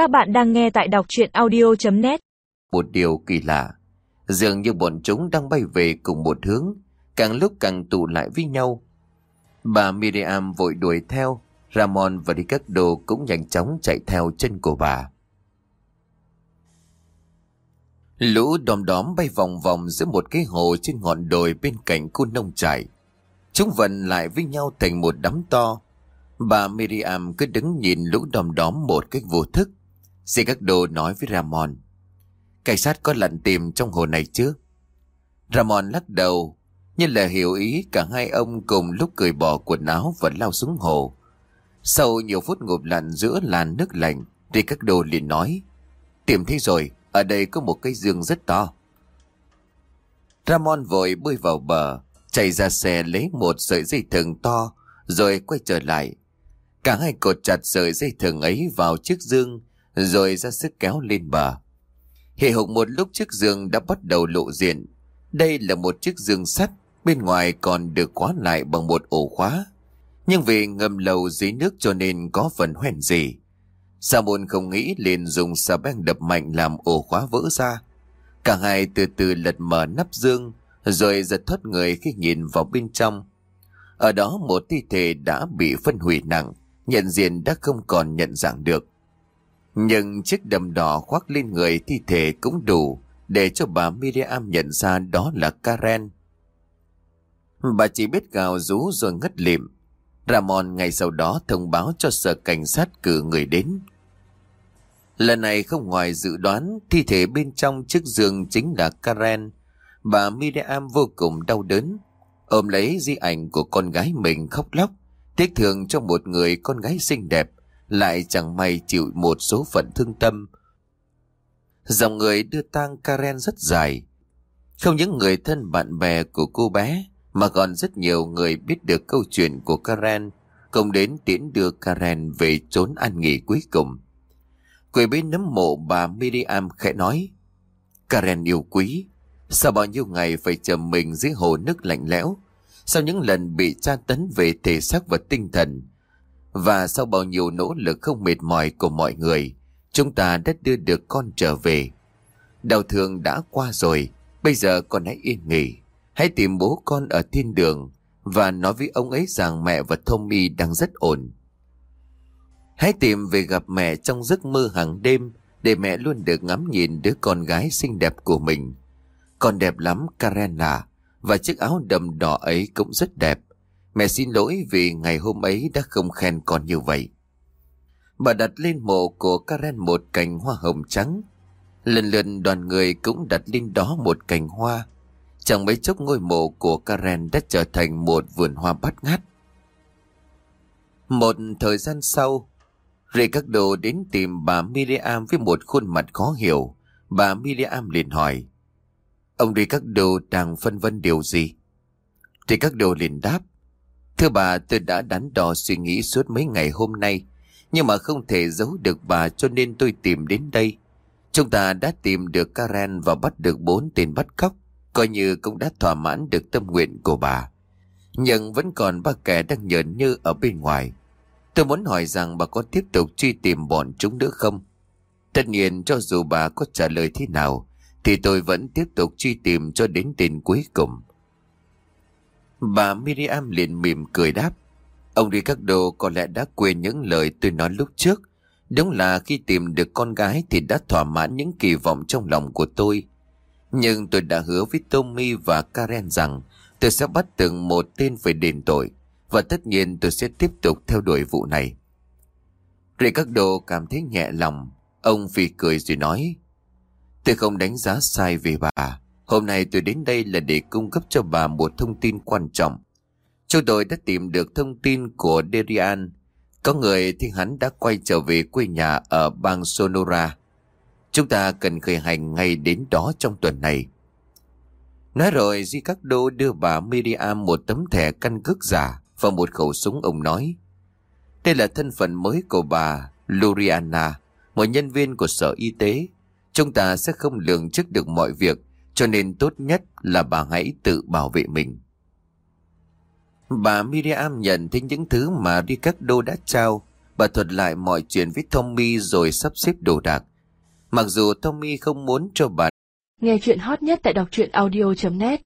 Các bạn đang nghe tại đọc chuyện audio.net Một điều kỳ lạ, dường như bọn chúng đang bay về cùng một hướng, càng lúc càng tụ lại với nhau. Bà Miriam vội đuổi theo, Ramon và Ricardo cũng nhanh chóng chạy theo chân của bà. Lũ đom đóm bay vòng vòng giữa một cái hồ trên ngọn đồi bên cạnh khu nông trại. Chúng vận lại với nhau thành một đám to. Bà Miriam cứ đứng nhìn lũ đom đóm một cách vô thức. Ricardo nói với Ramon. Cảnh sát có lặn tìm trong hồ này chứ? Ramon lắc đầu, nhưng là hiểu ý cả hai ông cùng lúc cười bỏ quần áo và lao xuống hồ. Sau nhiều phút ngụp lặn giữa làn nước lạnh, Ricardo liền nói. Tìm thấy rồi, ở đây có một cái giường rất to. Ramon vội bơi vào bờ, chạy ra xe lấy một sợi dây thừng to, rồi quay trở lại. Cả hai cột chặt sợi dây thừng ấy vào chiếc dương, rồi ra sức kéo lên bờ. Hệ hục một lúc chiếc giường đã bắt đầu lộ diện. Đây là một chiếc giường sắt, bên ngoài còn được khóa lại bằng một ổ khóa. Nhưng vì ngầm lầu dưới nước cho nên có phần hoen gì. Sa môn không nghĩ liền dùng xà beng đập mạnh làm ổ khóa vỡ ra. Cả hai từ từ lật mở nắp dương, rồi giật thoát người khi nhìn vào bên trong. Ở đó một thi thể đã bị phân hủy nặng, nhận diện đã không còn nhận dạng được. Nhưng chiếc đầm đỏ khoác lên người thi thể cũng đủ để cho bà Miriam nhận ra đó là Karen. Bà chỉ biết gào rú rồi ngất lịm. Ramon ngày sau đó thông báo cho sở cảnh sát cử người đến. Lần này không ngoài dự đoán, thi thể bên trong chiếc giường chính là Karen. Bà Miriam vô cùng đau đớn, ôm lấy di ảnh của con gái mình khóc lóc, tiếc thường cho một người con gái xinh đẹp, lại chẳng may chịu một số phận thương tâm. Dòng người đưa tang Karen rất dài. Không những người thân bạn bè của cô bé, mà còn rất nhiều người biết được câu chuyện của Karen, cùng đến tiễn đưa Karen về trốn an nghỉ cuối cùng. Quỷ bên nấm mộ bà Miriam khẽ nói, Karen yêu quý, sau bao nhiêu ngày phải chờ mình dưới hồ nước lạnh lẽo, sau những lần bị tra tấn về thể xác và tinh thần, và sau bao nhiêu nỗ lực không mệt mỏi của mọi người, chúng ta đã đưa được con trở về. Đau thương đã qua rồi, bây giờ con hãy yên nghỉ. Hãy tìm bố con ở thiên đường và nói với ông ấy rằng mẹ và Tommy đang rất ổn. Hãy tìm về gặp mẹ trong giấc mơ hàng đêm để mẹ luôn được ngắm nhìn đứa con gái xinh đẹp của mình. Con đẹp lắm Karen à, và chiếc áo đầm đỏ ấy cũng rất đẹp. Mẹ xin lỗi vì ngày hôm ấy đã không khen con như vậy. Bà đặt lên mộ của Karen một cành hoa hồng trắng. Lần lượt đoàn người cũng đặt lên đó một cành hoa. Chẳng mấy chốc ngôi mộ của Karen đã trở thành một vườn hoa bát ngát. Một thời gian sau, Ricardo đến tìm bà Miriam với một khuôn mặt khó hiểu. Bà Miriam liền hỏi, Ông Ricardo đang phân vân điều gì? Ricardo liền đáp, Thưa bà, tôi đã đắn đo suy nghĩ suốt mấy ngày hôm nay, nhưng mà không thể giấu được bà cho nên tôi tìm đến đây. Chúng ta đã tìm được Karen và bắt được bốn tên bắt cóc, coi như cũng đã thỏa mãn được tâm nguyện của bà. Nhưng vẫn còn ba kẻ đang nhờn như ở bên ngoài. Tôi muốn hỏi rằng bà có tiếp tục truy tìm bọn chúng nữa không? Tất nhiên cho dù bà có trả lời thế nào, thì tôi vẫn tiếp tục truy tìm cho đến tên cuối cùng. Bà Miriam liền mỉm cười đáp. Ông Ricardo có lẽ đã quên những lời tôi nói lúc trước. Đúng là khi tìm được con gái thì đã thỏa mãn những kỳ vọng trong lòng của tôi. Nhưng tôi đã hứa với Tommy và Karen rằng tôi sẽ bắt từng một tên phải đền tội. Và tất nhiên tôi sẽ tiếp tục theo đuổi vụ này. Ricardo cảm thấy nhẹ lòng. Ông phì cười rồi nói. Tôi không đánh giá sai về bà. Hôm nay tôi đến đây là để cung cấp cho bà một thông tin quan trọng. Chúng tôi đã tìm được thông tin của Derian. Có người thì hắn đã quay trở về quê nhà ở bang Sonora. Chúng ta cần khởi hành ngay đến đó trong tuần này. Nói rồi Ricardo đưa bà Miriam một tấm thẻ căn cước giả và một khẩu súng ông nói. Đây là thân phận mới của bà Luriana, một nhân viên của sở y tế. Chúng ta sẽ không lường trước được mọi việc cho nên tốt nhất là bà hãy tự bảo vệ mình. Bà Miriam nhận thấy những thứ mà Ricardo đã trao. Bà thuật lại mọi chuyện với Tommy rồi sắp xếp đồ đạc. Mặc dù Tommy không muốn cho bà Nghe chuyện hot nhất tại đọc truyện audio.net